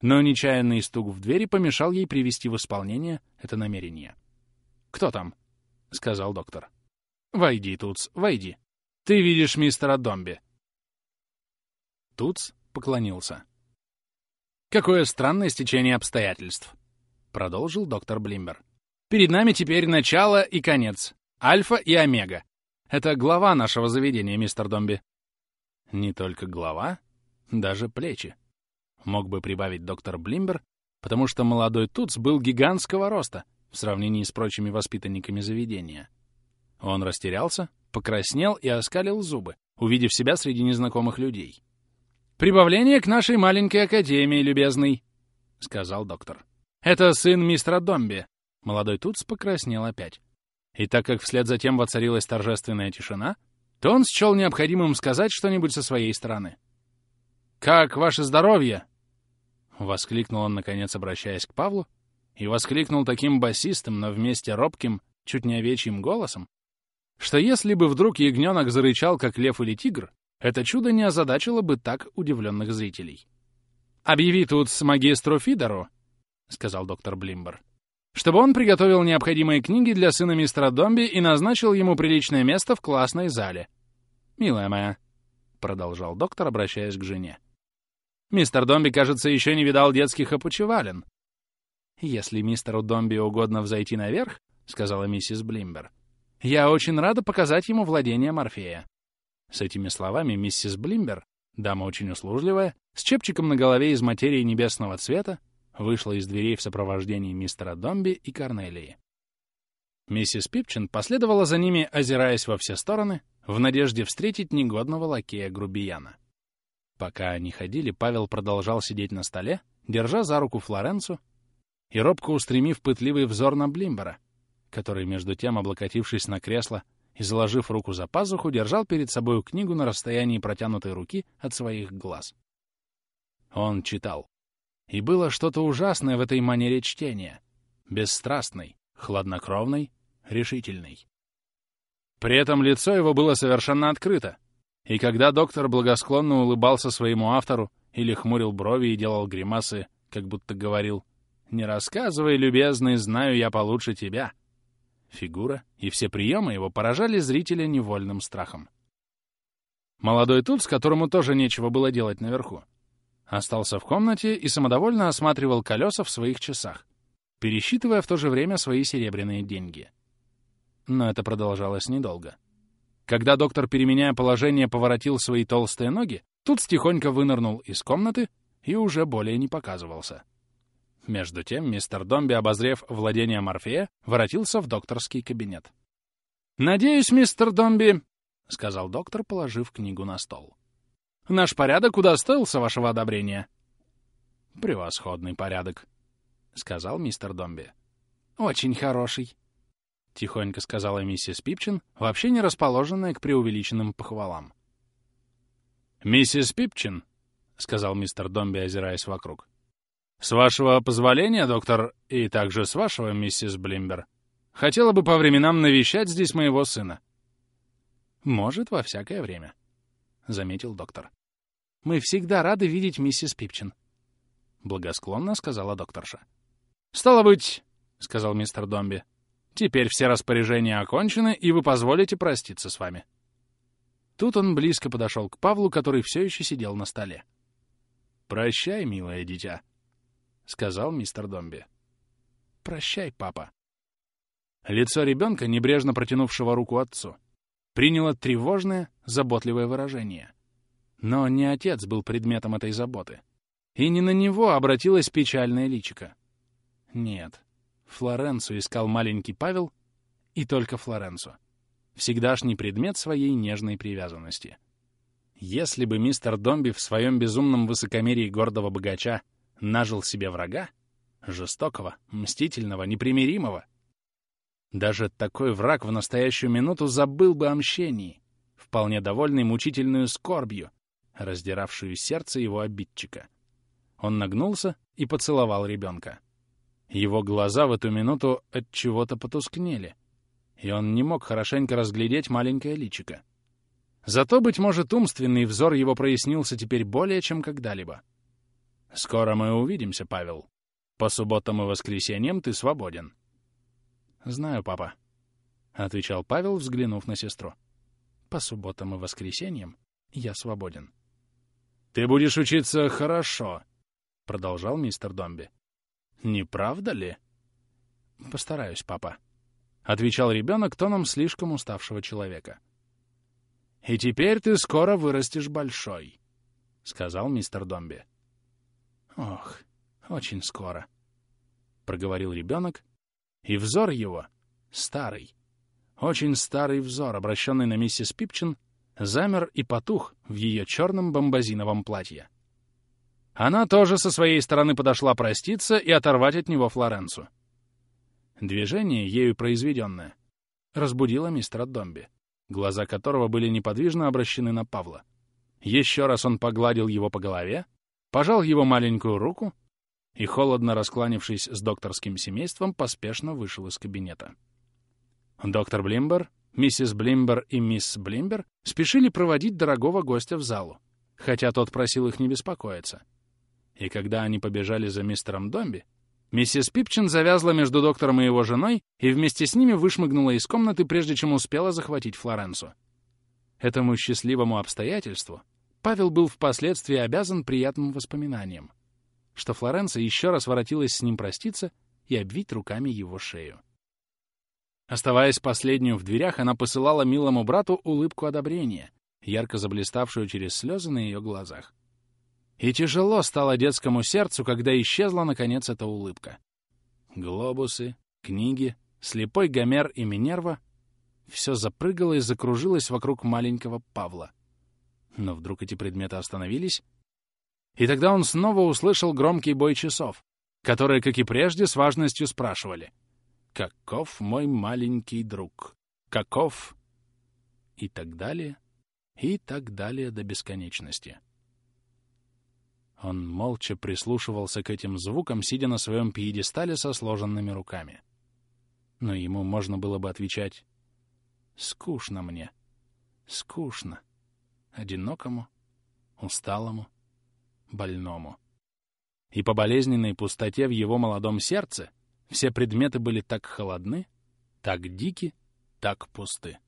S1: Но нечаянный стук в двери помешал ей привести в исполнение это намерение. «Кто там?» — сказал доктор. «Войди, Туц, войди. Ты видишь мистера Домби». Туц поклонился. «Какое странное стечение обстоятельств», — продолжил доктор Блимбер. Перед нами теперь начало и конец. Альфа и омега. Это глава нашего заведения, мистер Домби. Не только глава, даже плечи. Мог бы прибавить доктор Блимбер, потому что молодой Туц был гигантского роста в сравнении с прочими воспитанниками заведения. Он растерялся, покраснел и оскалил зубы, увидев себя среди незнакомых людей. «Прибавление к нашей маленькой академии, любезный», — сказал доктор. «Это сын мистера Домби, Молодой Туц покраснел опять. И так как вслед за тем воцарилась торжественная тишина, то он счел необходимым сказать что-нибудь со своей стороны. «Как ваше здоровье?» Воскликнул он, наконец, обращаясь к Павлу, и воскликнул таким басистым, но вместе робким, чуть не овечьим голосом, что если бы вдруг ягненок зарычал, как лев или тигр, это чудо не озадачило бы так удивленных зрителей. «Объяви тут с магистру Фидору», — сказал доктор Блимбер, чтобы он приготовил необходимые книги для сына мистера Домби и назначил ему приличное место в классной зале. «Милая моя», — продолжал доктор, обращаясь к жене, «мистер Домби, кажется, еще не видал детских опочивален. «Если мистеру Домби угодно взойти наверх, — сказала миссис Блимбер, — я очень рада показать ему владение Морфея». С этими словами миссис Блимбер, дама очень услужливая, с чепчиком на голове из материи небесного цвета, вышла из дверей в сопровождении мистера Домби и Корнелии. Миссис Пипчин последовала за ними, озираясь во все стороны, в надежде встретить негодного лакея-грубияна. Пока они ходили, Павел продолжал сидеть на столе, держа за руку Флоренцу и робко устремив пытливый взор на Блимбера, который, между тем, облокотившись на кресло и заложив руку за пазуху, держал перед собою книгу на расстоянии протянутой руки от своих глаз. Он читал. И было что-то ужасное в этой манере чтения. Бесстрастной, хладнокровной, решительной. При этом лицо его было совершенно открыто, и когда доктор благосклонно улыбался своему автору или хмурил брови и делал гримасы, как будто говорил «Не рассказывай, любезный, знаю я получше тебя», фигура и все приемы его поражали зрителя невольным страхом. Молодой Тут, с которому тоже нечего было делать наверху, остался в комнате и самодовольно осматривал колеса в своих часах, пересчитывая в то же время свои серебряные деньги. Но это продолжалось недолго. Когда доктор, переменяя положение, поворотил свои толстые ноги, тут тихонько вынырнул из комнаты и уже более не показывался. Между тем мистер Домби, обозрев владение Морфея, воротился в докторский кабинет. «Надеюсь, мистер Домби», — сказал доктор, положив книгу на стол. «Наш порядок удостоился вашего одобрения». «Превосходный порядок», — сказал мистер Домби. «Очень хороший», — тихонько сказала миссис Пипчин, вообще не расположенная к преувеличенным похвалам. «Миссис Пипчин», — сказал мистер Домби, озираясь вокруг, — «с вашего позволения, доктор, и также с вашего, миссис Блимбер, хотела бы по временам навещать здесь моего сына». «Может, во всякое время», — заметил доктор. «Мы всегда рады видеть миссис Пипчин», — благосклонно сказала докторша. «Стало быть», — сказал мистер Домби, — «теперь все распоряжения окончены, и вы позволите проститься с вами». Тут он близко подошел к Павлу, который все еще сидел на столе. «Прощай, милое дитя», — сказал мистер Домби. «Прощай, папа». Лицо ребенка, небрежно протянувшего руку отцу, приняло тревожное, заботливое выражение. Но не отец был предметом этой заботы. И не на него обратилась печальная личико. Нет, Флоренцу искал маленький Павел, и только Флоренцу. Всегдашний предмет своей нежной привязанности. Если бы мистер Домби в своем безумном высокомерии гордого богача нажил себе врага, жестокого, мстительного, непримиримого, даже такой враг в настоящую минуту забыл бы о мщении, вполне довольный мучительную скорбью, раздиравшую сердце его обидчика. Он нагнулся и поцеловал ребенка. Его глаза в эту минуту от чего-то потускнели, и он не мог хорошенько разглядеть маленькое личико. Зато, быть может, умственный взор его прояснился теперь более, чем когда-либо. «Скоро мы увидимся, Павел. По субботам и воскресеньям ты свободен». «Знаю, папа», — отвечал Павел, взглянув на сестру. «По субботам и воскресеньям я свободен». «Ты будешь учиться хорошо», — продолжал мистер Домби. Не правда ли? Постараюсь, папа, — отвечал ребенок тоном слишком уставшего человека. И теперь ты скоро вырастешь большой, — сказал мистер Домби. Ох, очень скоро, — проговорил ребенок, и взор его, старый, очень старый взор, обращенный на миссис Пипчин, замер и потух в ее черном бомбазиновом платье. Она тоже со своей стороны подошла проститься и оторвать от него Флоренцу. Движение, ею произведенное, разбудило мистера Домби, глаза которого были неподвижно обращены на Павла. Еще раз он погладил его по голове, пожал его маленькую руку и, холодно раскланившись с докторским семейством, поспешно вышел из кабинета. Доктор Блимбер, миссис Блимбер и мисс Блимбер спешили проводить дорогого гостя в залу, хотя тот просил их не беспокоиться — и когда они побежали за мистером Домби, миссис Пипчин завязла между доктором и его женой и вместе с ними вышмыгнула из комнаты, прежде чем успела захватить Флоренцу. Этому счастливому обстоятельству Павел был впоследствии обязан приятным воспоминанием, что Флоренция еще раз воротилась с ним проститься и обвить руками его шею. Оставаясь последнюю в дверях, она посылала милому брату улыбку одобрения, ярко заблиставшую через слезы на ее глазах. И тяжело стало детскому сердцу, когда исчезла, наконец, эта улыбка. Глобусы, книги, слепой Гомер и Минерва — все запрыгало и закружилось вокруг маленького Павла. Но вдруг эти предметы остановились, и тогда он снова услышал громкий бой часов, которые, как и прежде, с важностью спрашивали «Каков мой маленький друг? Каков?» и так далее, и так далее до бесконечности. Он молча прислушивался к этим звукам, сидя на своем пьедестале со сложенными руками. Но ему можно было бы отвечать «Скучно мне, скучно, одинокому, усталому, больному». И по болезненной пустоте в его молодом сердце все предметы были так холодны, так дики, так пусты.